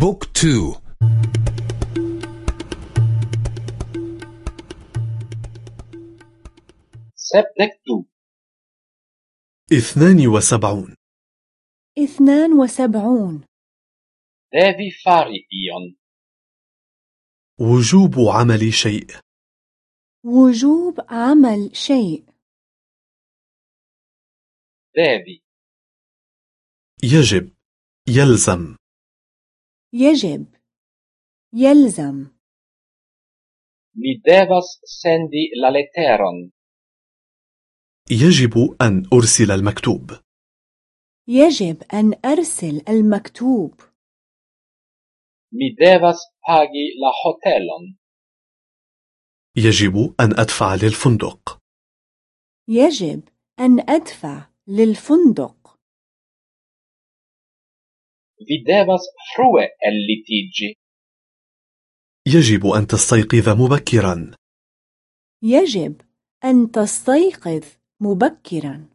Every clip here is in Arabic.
book two. sepdek du. اثنان وسبعون. اثنان وسبعون. fari ion وجوب عمل شيء. وجوب عمل شيء. devi يجب. يلزم. يجب. يلزم. Mi devas sendi la letteron يجب أن أرسل المكتوب. يجب أن أرسل المكتوب. Mi devas pagi la hotelon. يجب أن أدفع للفندق. يجب أن أدفع للفندق. Vi devas frue ellitiĝi. يجب أن تستيقظ مبكرا. يجب أن تستيقظ مبكرا.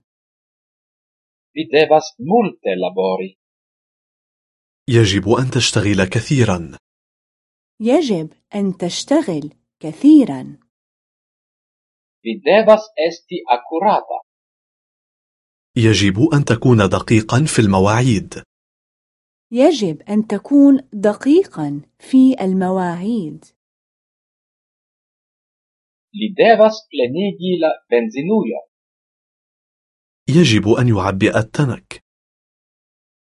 Vi devas multe labori. يجب أن تشتغل كثيرا. يجب أن تشتغل كثيرا. Vi devas esti akurata. يجب أن تكون دقيقا في المواعيد. يجب أن تكون دقيقا في المواعيد. Li devas plenigi la benzinujon يجب أن يعبئ التنك.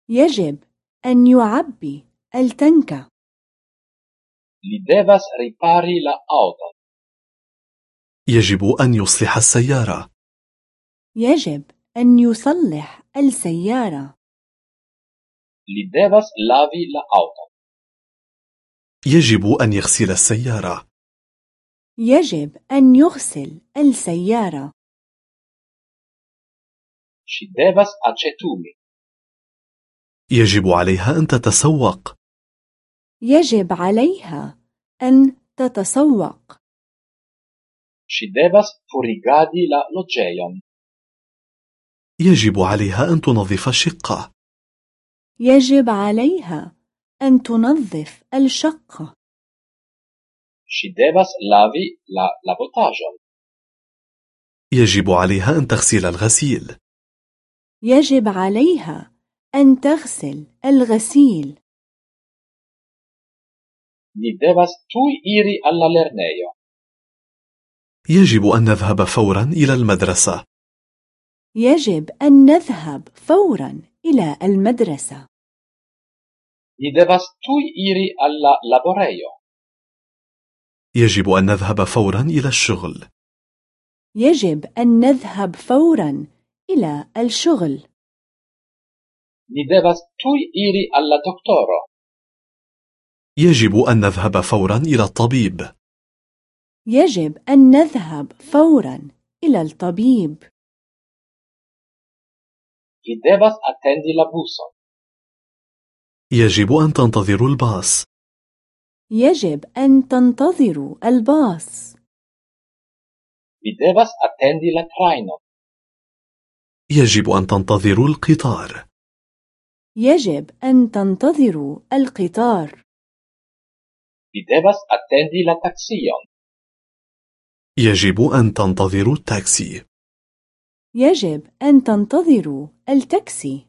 يجب أن يعبي التنك. Li devas ripari la aŭton يجب أن يصلح السيارة. يجب أن يصلح السيارة. Li devas lavi la aŭton يجب أن يغسل السيارة. يجب أن يغسل السيارة. Ŝi devas aĉetumi. يجب عليها أن تتسوق. يجب عليها أن تتسوق. Ŝi devas purigadi la loĝejon. يجب عليها أن تنظف الشقة. يجب عليها أن تنظف الشقة ŝi devas lavi la lavotaĵon يجب عليها أن تغسل الغسيل. يجب عليها أن تغسل الغسيل. Ni devas tuj iri al la lernejo يجب أن نذهب فورا إلى المدرسة. يجب أن نذهب فورا إلى المدرسة. Ni devas tuj iri al la laborejo. يجب أن نذهب فورا إلى الشغل. يجب أن نذهب فورا إلى الشغل. Ni devas tuj iri al la doktoro. يجب أن نذهب فورا إلى الطبيب. يجب أن نذهب فورا إلى الطبيب. Vi devas atendi la buson يجب أن تنتظر الباص. يجب أن تنتظروا الباص. vi devas atendi la trajnon يجب أن تنتظر القطار. يجب أن تنتظروا القطار. vi devas atendi la taksion يجب أن تنتظر التاكسي. يجب أن تنتظروا التاكسي.